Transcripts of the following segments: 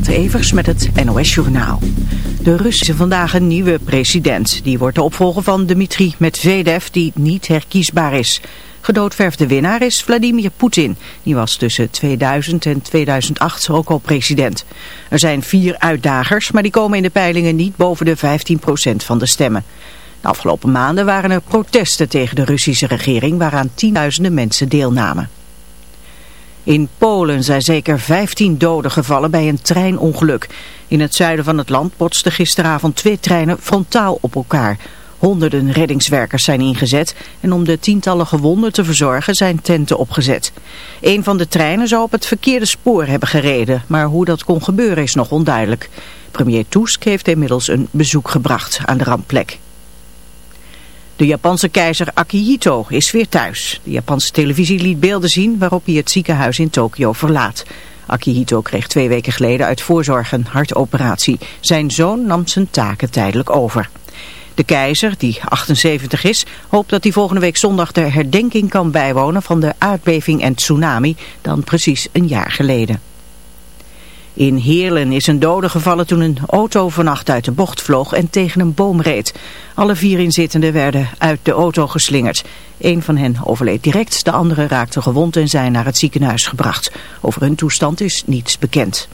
Renate Evers met het NOS Journaal. De Russische vandaag een nieuwe president. Die wordt de opvolger van Dmitri Medvedev die niet herkiesbaar is. Gedoodverfde winnaar is Vladimir Poetin. Die was tussen 2000 en 2008 ook al president. Er zijn vier uitdagers, maar die komen in de peilingen niet boven de 15% van de stemmen. De afgelopen maanden waren er protesten tegen de Russische regering waaraan tienduizenden mensen deelnamen. In Polen zijn zeker 15 doden gevallen bij een treinongeluk. In het zuiden van het land botsten gisteravond twee treinen frontaal op elkaar. Honderden reddingswerkers zijn ingezet en om de tientallen gewonden te verzorgen zijn tenten opgezet. Een van de treinen zou op het verkeerde spoor hebben gereden, maar hoe dat kon gebeuren is nog onduidelijk. Premier Tusk heeft inmiddels een bezoek gebracht aan de rampplek. De Japanse keizer Akihito is weer thuis. De Japanse televisie liet beelden zien waarop hij het ziekenhuis in Tokio verlaat. Akihito kreeg twee weken geleden uit voorzorg een hartoperatie. Zijn zoon nam zijn taken tijdelijk over. De keizer, die 78 is, hoopt dat hij volgende week zondag de herdenking kan bijwonen van de aardbeving en tsunami dan precies een jaar geleden. In Heerlen is een dode gevallen toen een auto vannacht uit de bocht vloog en tegen een boom reed. Alle vier inzittenden werden uit de auto geslingerd. Een van hen overleed direct, de andere raakte gewond en zijn naar het ziekenhuis gebracht. Over hun toestand is niets bekend.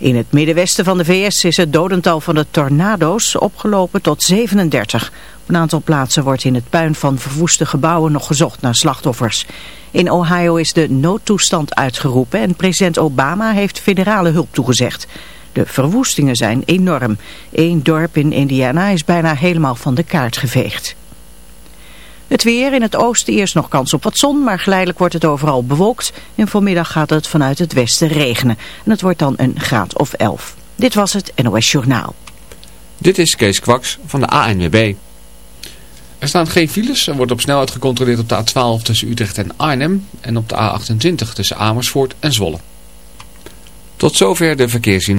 In het middenwesten van de VS is het dodental van de tornado's opgelopen tot 37. Op een aantal plaatsen wordt in het puin van verwoeste gebouwen nog gezocht naar slachtoffers. In Ohio is de noodtoestand uitgeroepen en president Obama heeft federale hulp toegezegd. De verwoestingen zijn enorm. Eén dorp in Indiana is bijna helemaal van de kaart geveegd. Het weer in het oosten eerst nog kans op wat zon, maar geleidelijk wordt het overal bewolkt. En vanmiddag gaat het vanuit het westen regenen. En het wordt dan een graad of 11. Dit was het NOS Journaal. Dit is Kees Kwaks van de ANWB. Er staan geen files. Er wordt op snelheid gecontroleerd op de A12 tussen Utrecht en Arnhem. En op de A28 tussen Amersfoort en Zwolle. Tot zover de verkeerszien.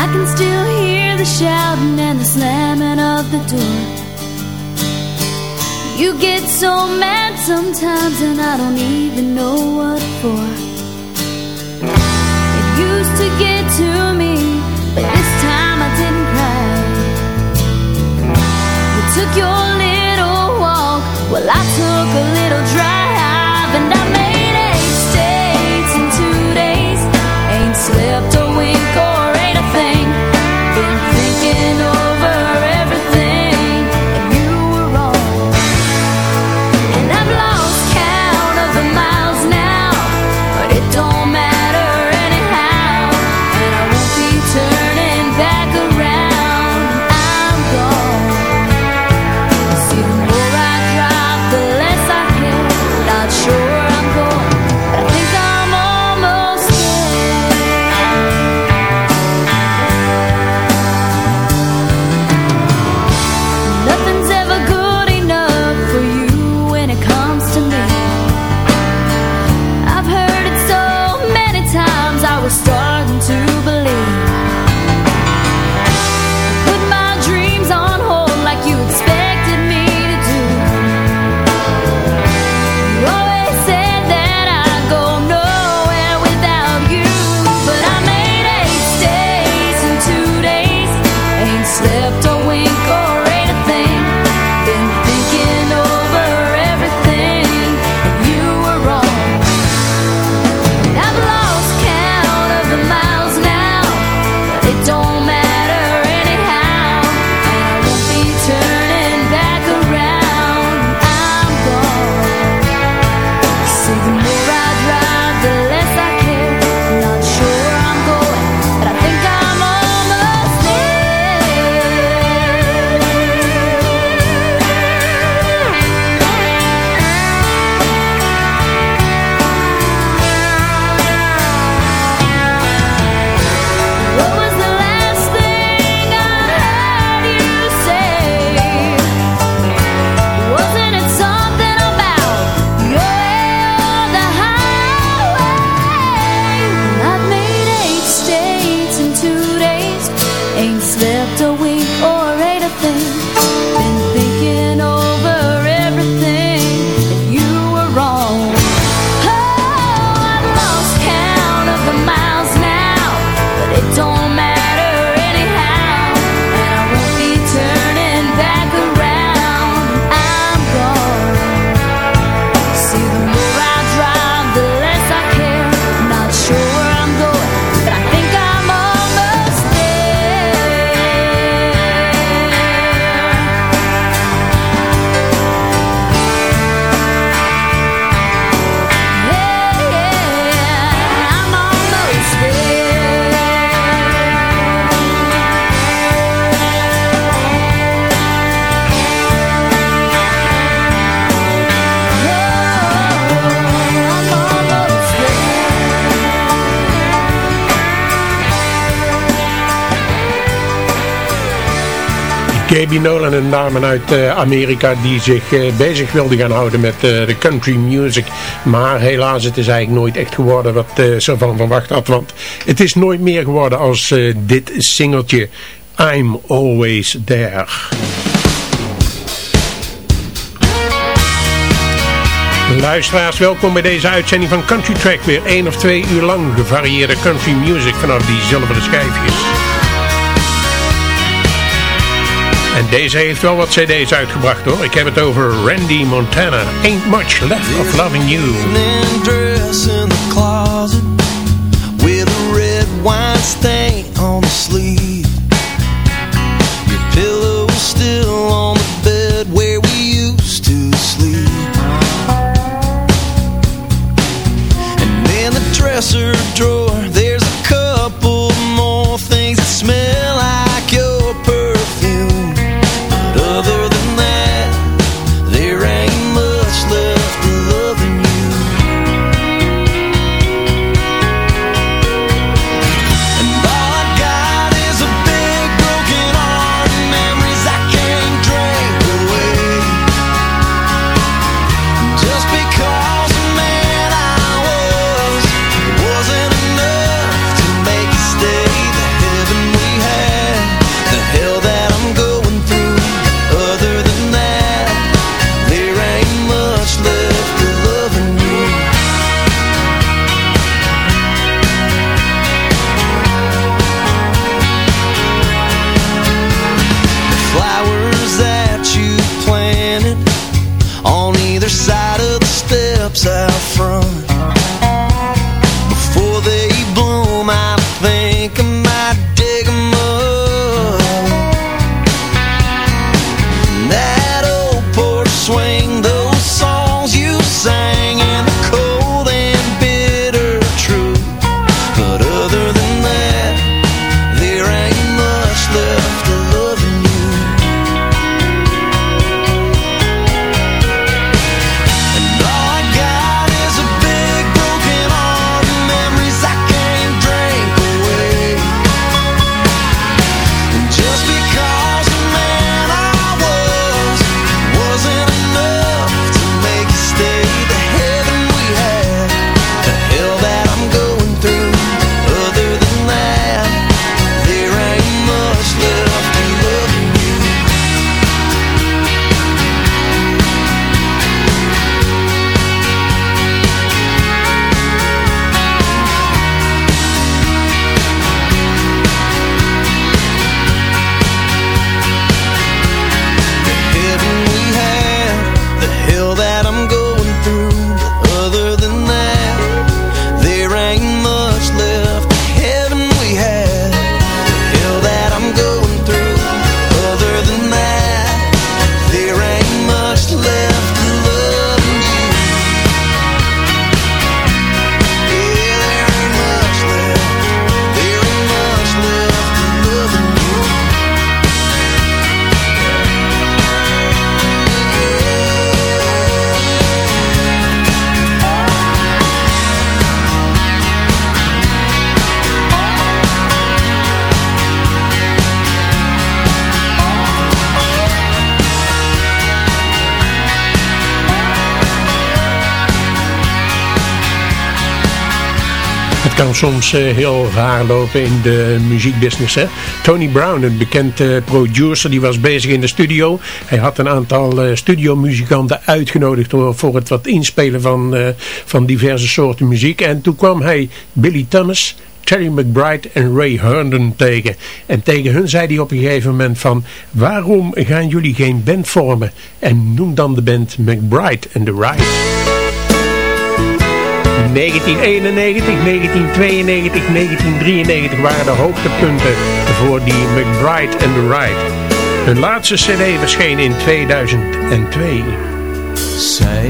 I can still hear the shouting and the slamming of the door. You get so mad sometimes and I don't even know what for. It used to get to me, but this time I didn't cry. You took your little walk, well I took a little drive Een dame uit eh, Amerika die zich eh, bezig wilde gaan houden met eh, de country music. Maar helaas, het is eigenlijk nooit echt geworden wat ze ervan verwacht had. Want het is nooit meer geworden als dit singeltje I'm Always There. Luisteraars, welkom bij deze uitzending van Country Track. Weer één of twee uur lang gevarieerde country music vanaf die zilveren schijfjes. En deze heeft wel wat cd's uitgebracht hoor. Ik heb het over Randy Montana. Ain't much left of loving you. dress in the closet with a red wine stain on the sleeve. Your pillow still on the bed where we used to sleep. And in the dresser soms eh, heel raar lopen in de muziekbusiness. Hè? Tony Brown, een bekend producer, die was bezig in de studio. Hij had een aantal uh, studiomuzikanten uitgenodigd voor het wat inspelen van, van diverse soorten muziek. En toen kwam hij Billy Thomas, Terry McBride en Ray Herndon tegen. En tegen hun zei hij op een gegeven moment van... waarom gaan jullie geen band vormen? En noem dan de band McBride and the Ride. 1991, 1992, 1993 waren de hoogtepunten voor die McBride and the Ride. Hun laatste cd verscheen in 2002. Say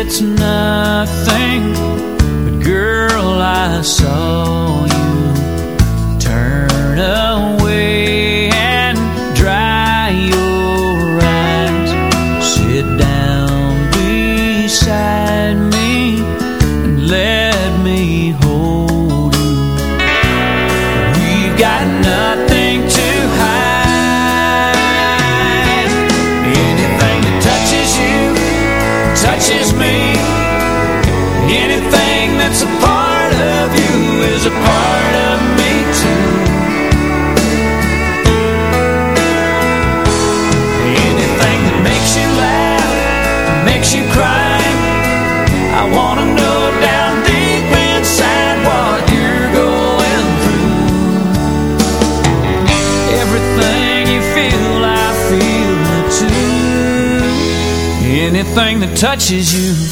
it's nothing, but girl I saw anything that touches you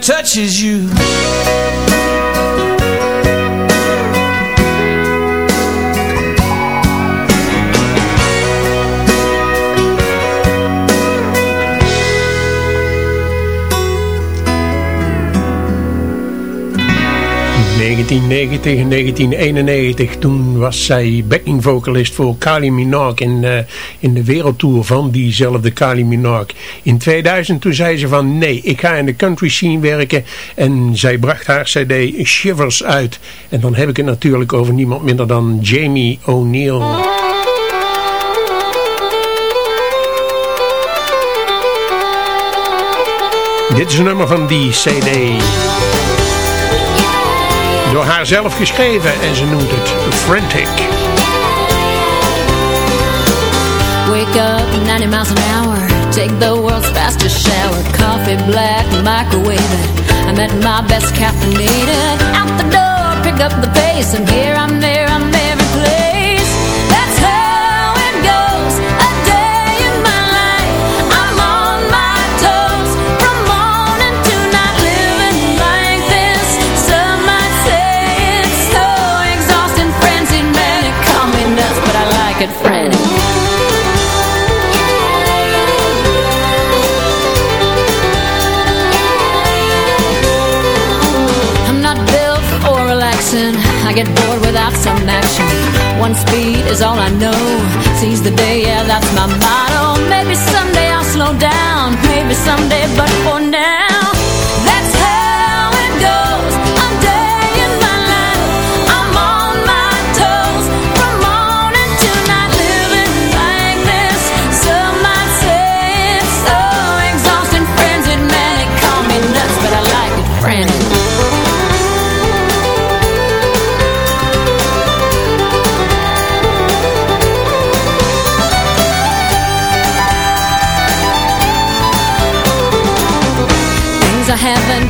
touches you 1990 en 1991. Toen was zij backing vocalist voor Kylie Minogue in, uh, in de wereldtour van diezelfde Kylie Minogue. In 2000 toen zei ze van nee, ik ga in de country scene werken. En zij bracht haar cd Shivers uit. En dan heb ik het natuurlijk over niemand minder dan Jamie O'Neill. Dit is een nummer van die cd. Door haar zelf geschreven en ze noemt het Frantic. Wake up 90 miles an hour. Take the world's fastest shower. Coffee black, microwave it. I'm at my best caffeinated. Out the door, pick up the pace. And here I'm there. in action. One speed is all I know. Seize the day, yeah, that's my motto. Maybe someday I'll slow down. Maybe someday, but for now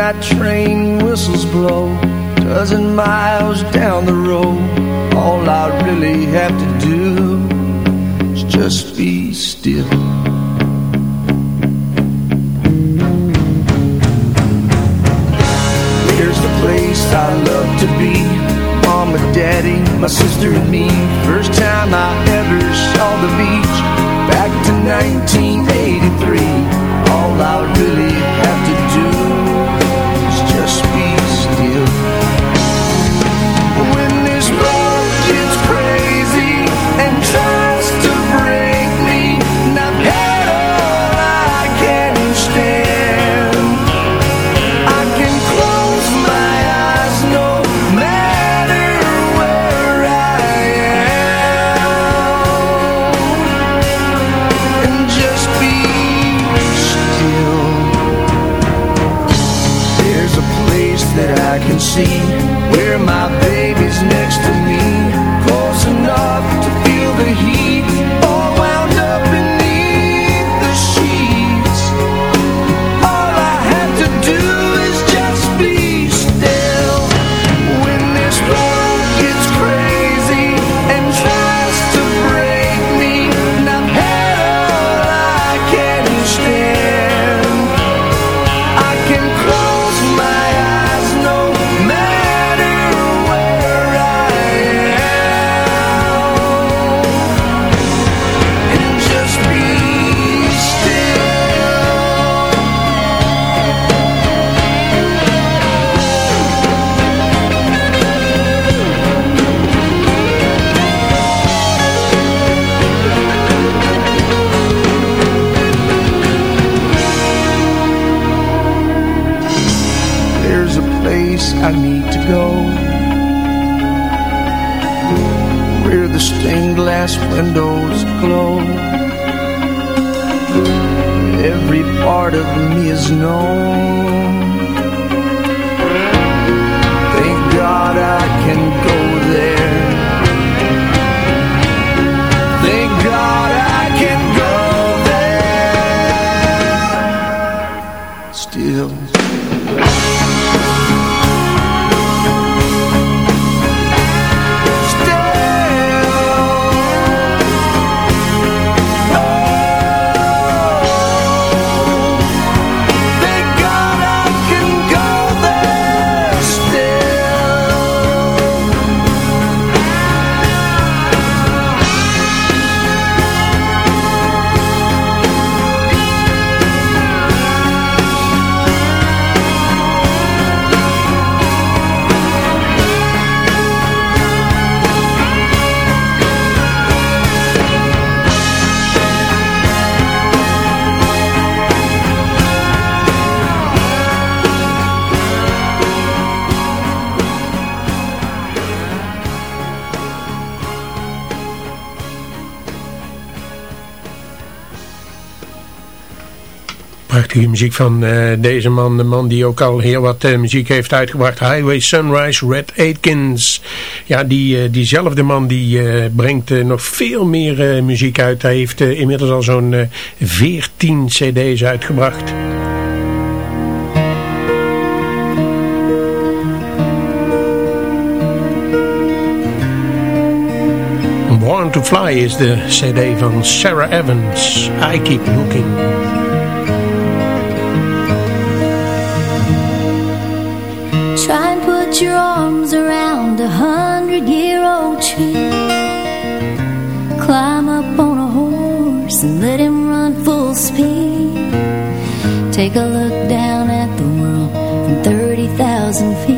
That train whistles blow Dozen miles down the road. All I really have to do Is just be still. Here's the place I love to be. Mama, daddy, my sister and me. First time I ever saw the beach Back to 19 place I need to go. Where the stained glass windows glow. Every part of me is known. Prachtige muziek van uh, deze man, de man die ook al heel wat uh, muziek heeft uitgebracht. Highway Sunrise, Red Atkins. Ja, die, uh, diezelfde man die brengt nog veel meer muziek uit. Hij heeft inmiddels al zo'n 14 cd's uitgebracht. Born to Fly is de cd van Sarah Evans. I Keep Looking. Your arms around a hundred-year-old tree. Climb up on a horse and let him run full speed. Take a look down at the world from 30,000 feet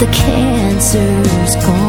the cancer's gone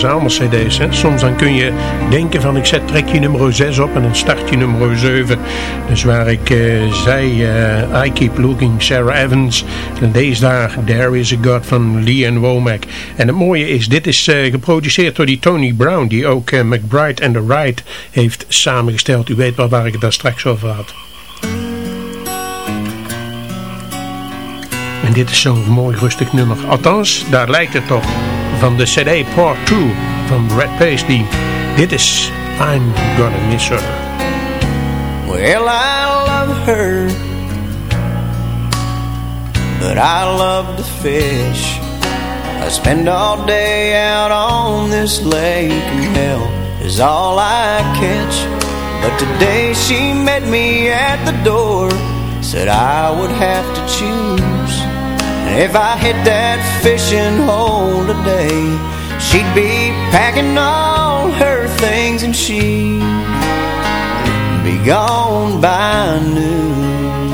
verzamel-cd's. hè. Soms dan kun je denken van ik zet trekje nummer 6 op en dan start je nummer 7. Dus waar ik eh, zei eh, I Keep Looking, Sarah Evans. En deze daar There Is A God van Lee and Womack. En het mooie is, dit is eh, geproduceerd door die Tony Brown. Die ook McBride and The Ride heeft samengesteld. U weet wel waar ik het daar straks over had. En dit is zo'n mooi rustig nummer. Althans, daar lijkt het op. Van de CD Part 2 van Brad Paisley. Dit is I'm Gonna Miss Her. Well, I love her, but I love to fish. I spend all day out on this lake, and hell is all I catch. But today she met me at the door Said I would have to choose If I hit that fishing hole today She'd be packing all her things And she'd be gone by noon.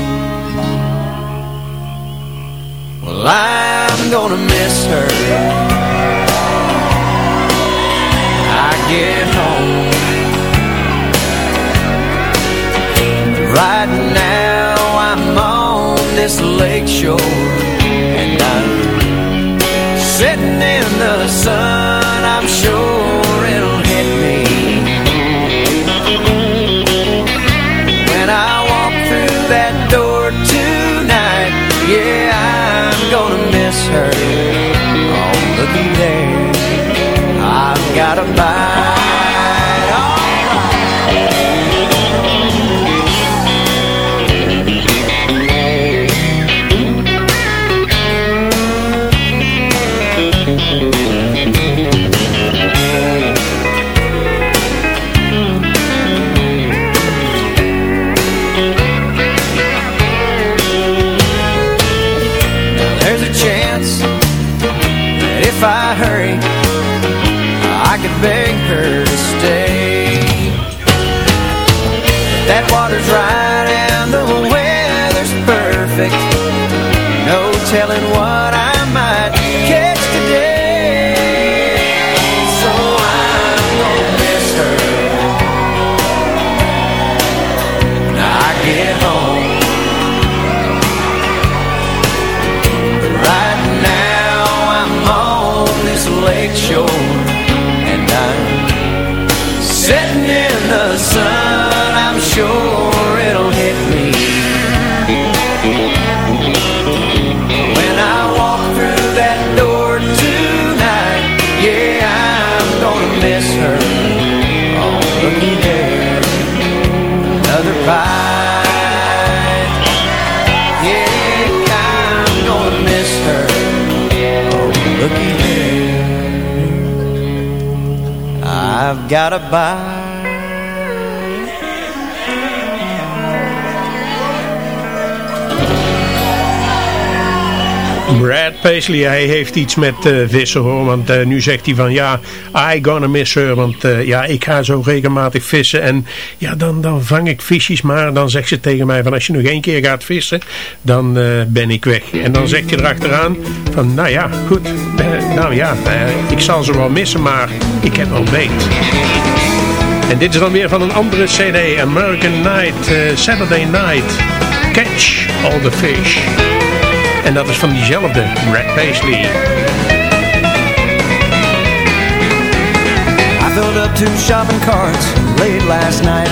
Well, I'm gonna miss her. I get home. Right now I'm on this lake shore sitting in the sun I'm sure it'll hit me. When I walk through that door tonight Yeah, I'm gonna miss her. Oh, looky there I've got a bite I've got a bite. Brad Paisley, hij heeft iets met eh, vissen hoor, want eh, nu zegt hij van ja, I gonna miss her, want eh, ja, ik ga zo regelmatig vissen. En ja, dan, dan vang ik visjes, maar dan zegt ze tegen mij van als je nog één keer gaat vissen, dan ben ik weg. En dan zeg je erachteraan van nou ja, goed, nou ja, ik zal ze wel missen, maar ik heb wel beet. En dit is dan weer van een andere cd, American Night, Saturday Night, Catch All The Fish. En dat is van diezelfde Brad Paisley. I filled up two shopping carts late last night.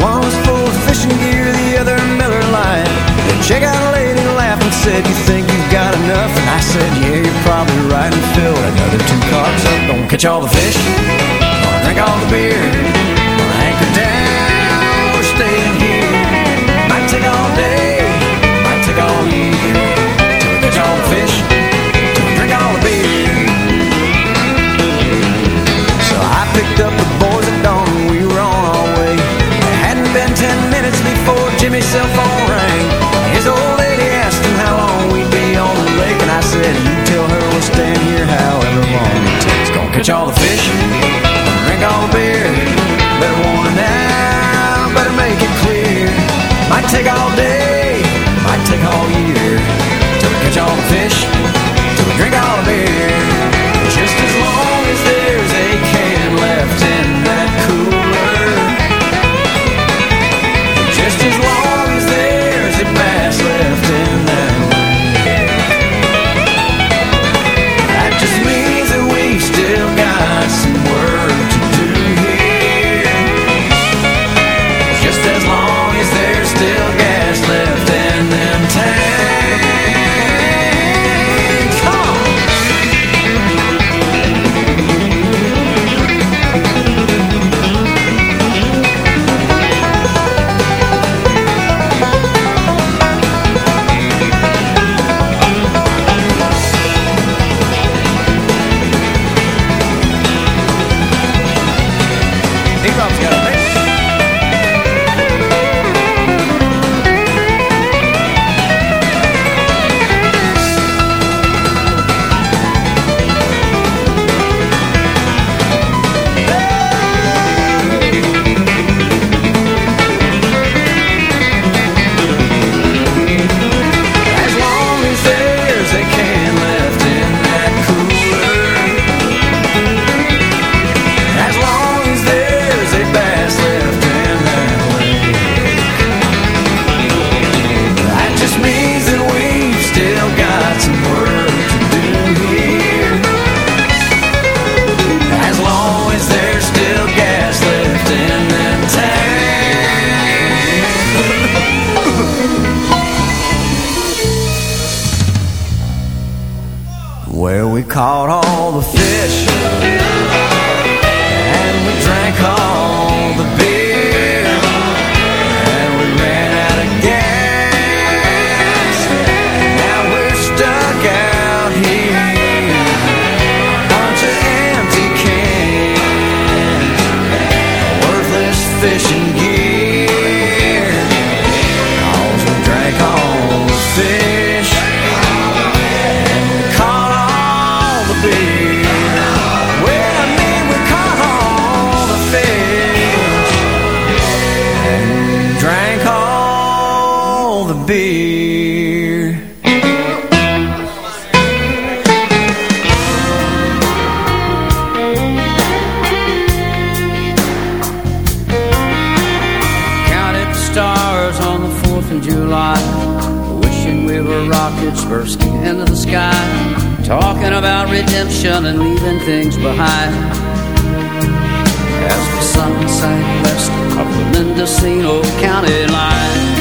One was full of fishing gear, the other Miller Lite. The checkout lady laughed and said, You think you've got enough? And I said, Yeah, you're probably right. And filled another two carts up. Don't catch all the fish, drink all the beer. Jimmy's cell phone rang. His old lady asked him how long we'd be on the lake, and I said, You tell her we'll stand here however long it takes. Gonna catch all the fish, drink all the beer. Better warn now, better make it clear. Might take all day, rockets bursting into the sky Talking about redemption and leaving things behind. As the sun sunset west of the Mendocino County line.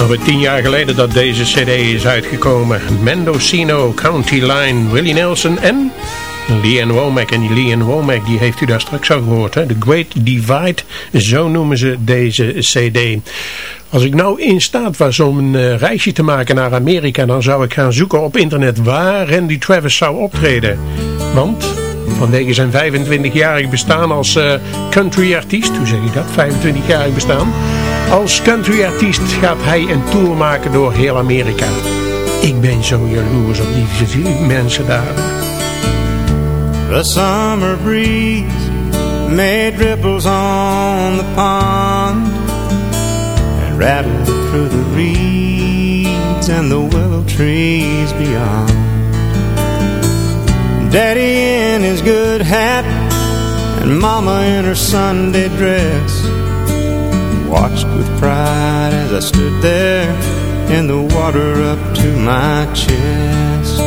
Alweer tien jaar geleden dat deze cd is uitgekomen. Mendocino, County Line, Willie Nelson en Leanne Womack. En die Leanne Womack die heeft u daar straks al gehoord. Hè? The Great Divide, zo noemen ze deze cd. Als ik nou in staat was om een eh, reisje te maken naar Amerika... dan zou ik gaan zoeken op internet waar Randy Travis zou optreden. Want vanwege zijn 25-jarig bestaan als uh, country artiest... hoe zeg je dat, 25-jarig bestaan... Als country-artiest gaat hij een tour maken door heel Amerika. Ik ben zo jaloers op die mensen daar. The summer breeze made ripples on the pond And rattled through the reeds and the willow trees beyond Daddy in his good hat and Mama in her Sunday dress Watched with pride as I stood there in the water up to my chest.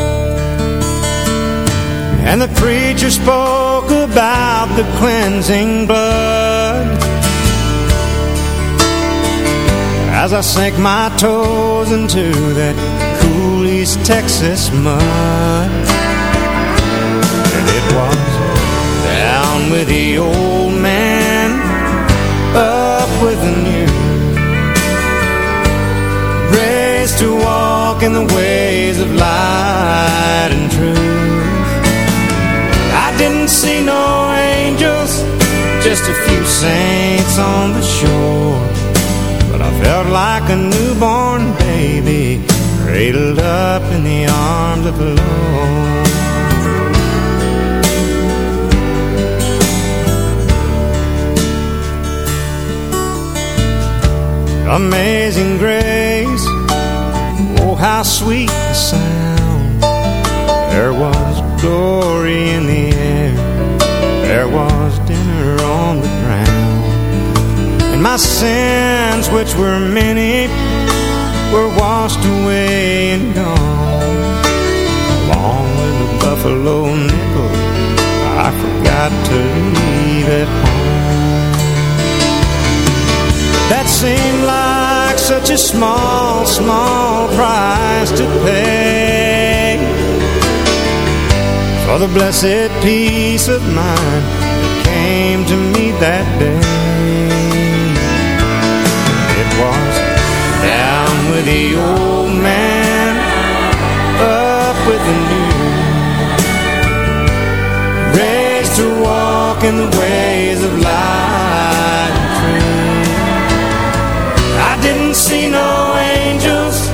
And the preacher spoke about the cleansing blood. As I sank my toes into that cool East Texas mud. And it was down with the old man, up with the new raised to walk in the ways of light and truth. I didn't see no angels, just a few saints on the shore. But I felt like a newborn baby, cradled up in the arms of the Lord. Amazing grace. Oh, how sweet the sound. There was glory in the air. There was dinner on the ground. And my sins, which were many Were washed away and gone. Along with the buffalo nickel I forgot to leave at home that seemed like such a small, small price to pay. For the blessed peace of mind that came to me that day. It was down with the old man, up with the new. Raised to walk in the ways of light didn't see no angels,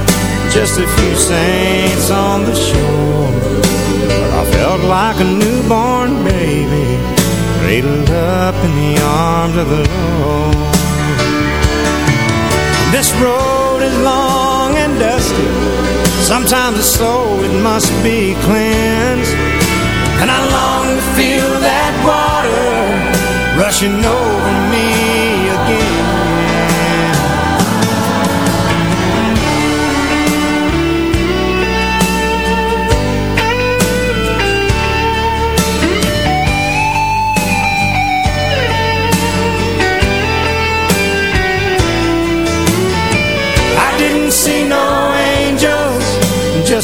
just a few saints on the shore. But I felt like a newborn baby, cradled up in the arms of the Lord. This road is long and dusty, sometimes it's so it must be cleansed. And I long to feel that water rushing over me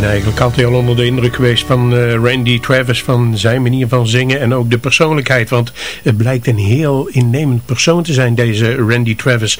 ben eigenlijk altijd al onder de indruk geweest van uh, Randy Travis, van zijn manier van zingen en ook de persoonlijkheid. Want het blijkt een heel innemend persoon te zijn, deze Randy Travis.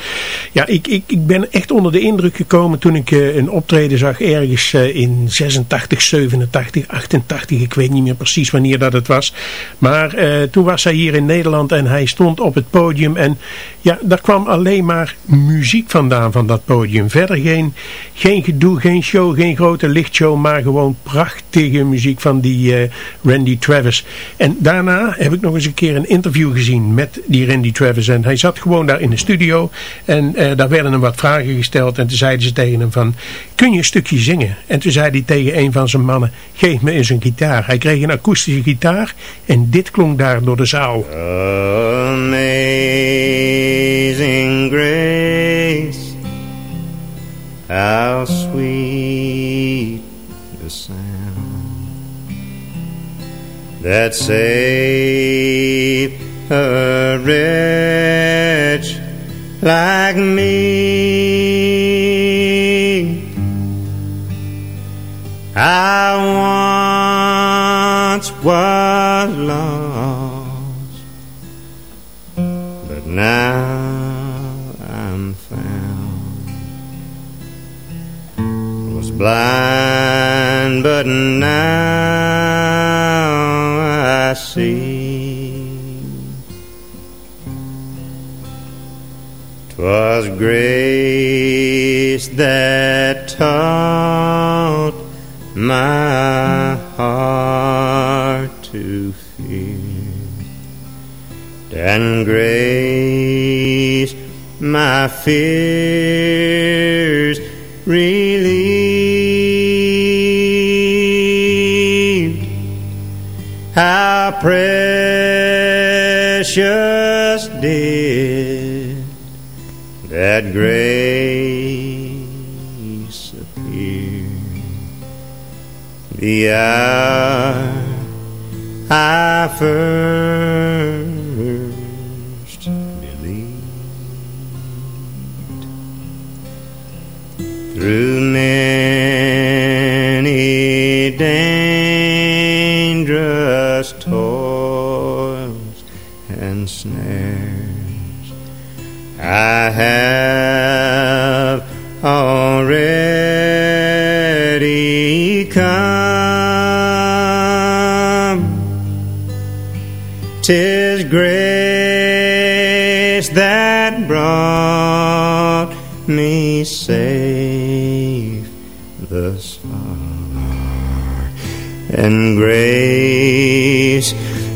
Ja, ik, ik, ik ben echt onder de indruk gekomen toen ik uh, een optreden zag ergens uh, in 86, 87, 88. Ik weet niet meer precies wanneer dat het was. Maar toen was hij hier in Nederland en hij stond op het podium. En ja, daar kwam alleen maar muziek vandaan van dat podium. Verder geen, geen gedoe, geen show, geen grote lichtshow maar gewoon prachtige muziek van die uh, Randy Travis. En daarna heb ik nog eens een keer een interview gezien met die Randy Travis. En hij zat gewoon daar in de studio en uh, daar werden hem wat vragen gesteld. En toen zeiden ze tegen hem van, kun je een stukje zingen? En toen zei hij tegen een van zijn mannen, geef me eens een gitaar. Hij kreeg een akoestische gitaar en dit klonk daar door de zaal. Amazing grace, how sweet the sound that saved a wretch like me.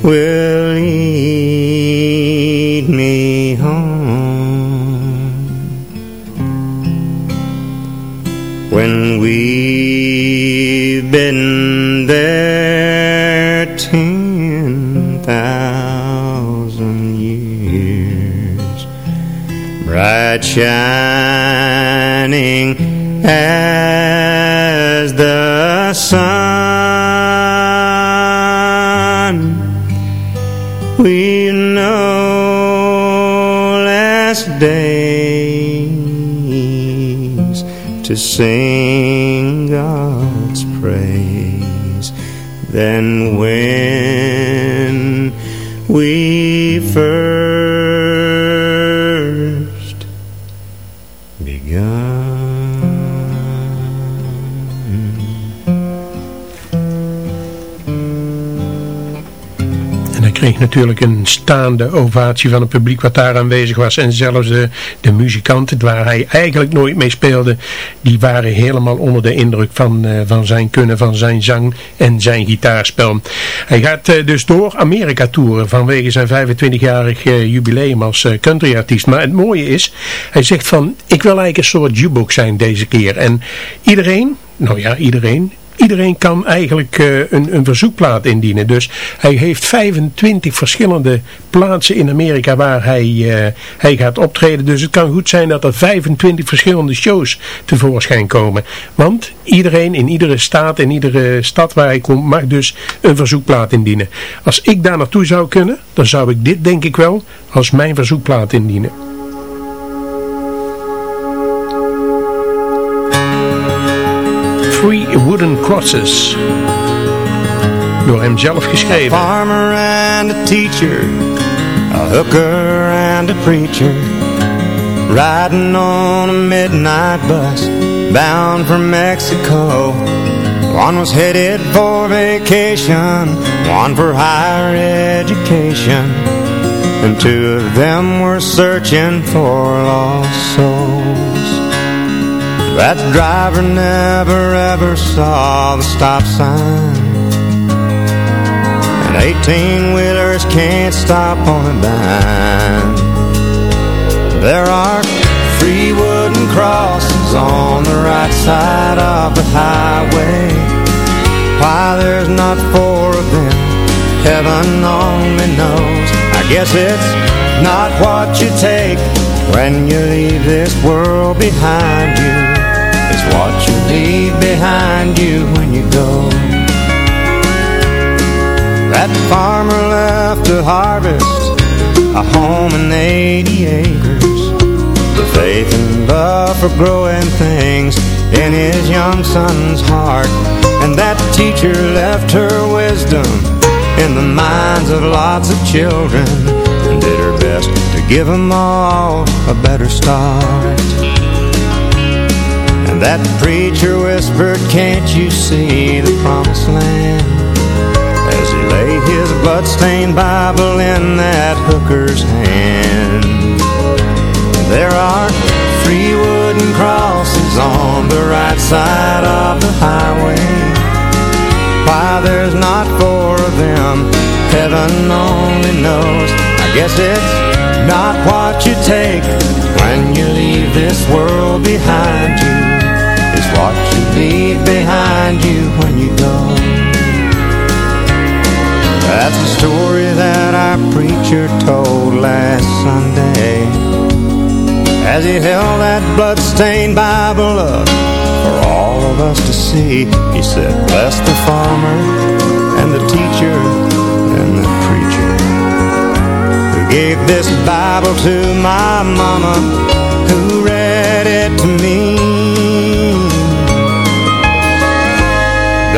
Will lead me home when we've been there ten thousand years, bright shining as the sun. Days to sing God's praise. Than when we kreeg natuurlijk een staande ovatie van het publiek wat daar aanwezig was. En zelfs de, de muzikanten, waar hij eigenlijk nooit mee speelde, die waren helemaal onder de indruk van, eh, van zijn kunnen, van zijn zang en zijn gitaarspel. Hij gaat eh, dus door Amerika toeren vanwege zijn 25-jarig eh, jubileum als countryartiest. Maar het mooie is, hij zegt van, ik wil eigenlijk een soort jukebox zijn deze keer. En iedereen, nou ja, iedereen, Iedereen kan eigenlijk eh, een, een verzoekplaat indienen. Dus hij heeft 25 verschillende plaatsen in Amerika waar hij, eh, hij gaat optreden. Dus het kan goed zijn dat er 25 verschillende shows tevoorschijn komen. Want iedereen in iedere staat, in iedere stad waar hij komt, mag dus een verzoekplaat indienen. Als ik daar naartoe zou kunnen, dan zou ik dit denk ik wel als mijn verzoekplaat indienen. Wooden Crosses. Door hem zelf geschreven. farmer and a teacher, a hooker and a preacher, riding on a midnight bus bound for Mexico. One was headed for vacation, one for higher education, and two of them were searching for lost souls. That driver never ever saw the stop sign. And 18-wheelers can't stop on a dime. There are three wooden crosses on the right side of the highway. Why there's not four of them, heaven only knows. I guess it's not what you take when you leave this world behind you is what you leave behind you when you go. That farmer left to harvest a home and 80 acres. The faith and love for growing things in his young son's heart. And that teacher left her wisdom in the minds of lots of children and did her best to give them all a better start. That preacher whispered, can't you see the promised land? As he laid his bloodstained Bible in that hooker's hand. There are three wooden crosses on the right side of the highway. Why there's not four of them, heaven only knows. I guess it's not what you take when you leave this world behind you. What you leave behind you when you go. That's the story that our preacher told last Sunday As he held that bloodstained Bible up for all of us to see He said, bless the farmer and the teacher and the preacher Who gave this Bible to my mama Who read it to me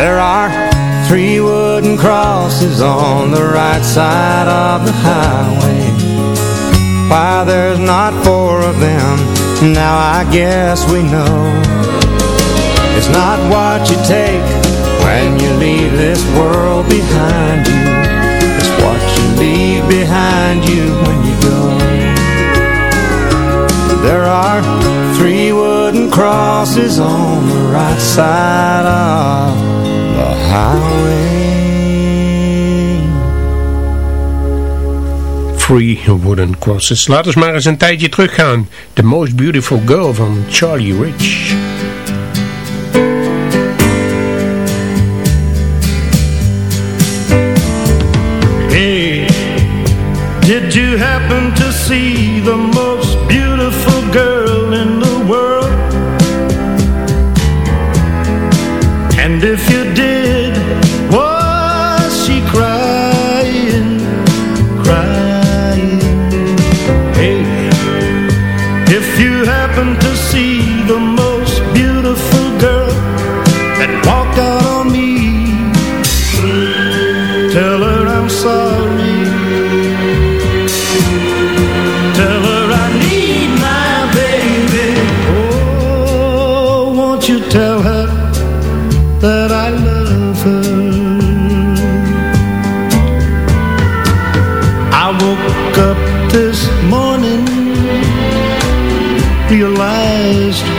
There are three wooden crosses on the right side of the highway. Why there's not four of them, now I guess we know. It's not what you take when you leave this world behind you. It's what you leave behind you when you go. There are three wooden crosses on the right side of highway. Free Wooden Crosses. Laten we maar eens een tijdje teruggaan. The Most Beautiful Girl van Charlie Rich. Hey, did you happen to see the most beautiful girl in the world? And if you did,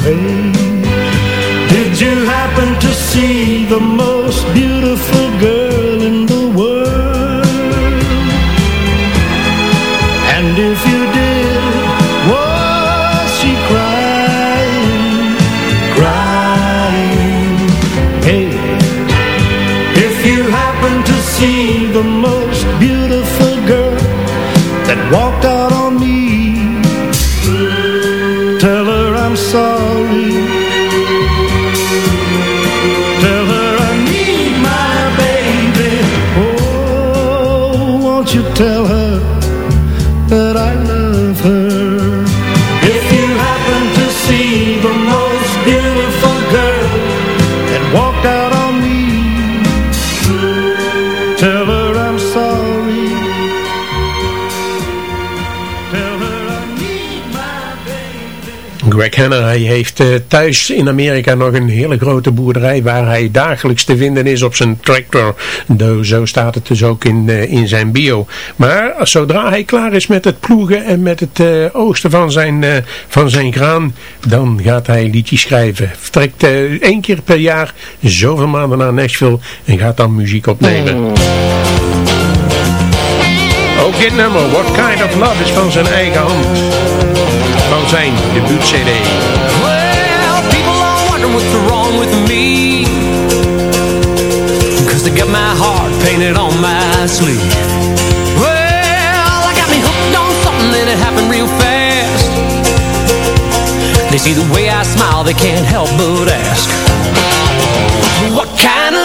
Hey, did you happen to see the most beautiful girl Greg Hanna heeft uh, thuis in Amerika nog een hele grote boerderij waar hij dagelijks te vinden is op zijn tractor. Zo staat het dus ook in, uh, in zijn bio. Maar zodra hij klaar is met het ploegen en met het uh, oosten van zijn, van zijn graan, dan gaat hij liedjes schrijven. Vertrekt één keer per jaar zoveel maanden naar Nashville en gaat dan muziek opnemen. Ook dit nummer, What Kind of Love, is van zijn eigen hand. Van zijn debuut-cd. Well, people are wondering what's wrong with me. Cause they got my heart painted on my sleeve. Well, I got me hooked on something and it happened real fast. They see the way I smile, they can't help but ask. What kind of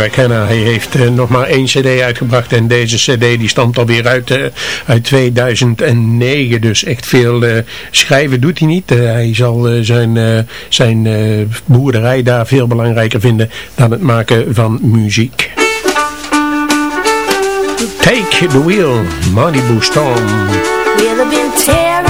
Hij heeft uh, nog maar één cd uitgebracht en deze cd die stamt alweer uit, uh, uit 2009. Dus echt veel uh, schrijven doet hij niet. hij zal zijn, zijn boerderij daar veel belangrijker vinden dan het maken van muziek. Take the wheel, Malibu Storm. Now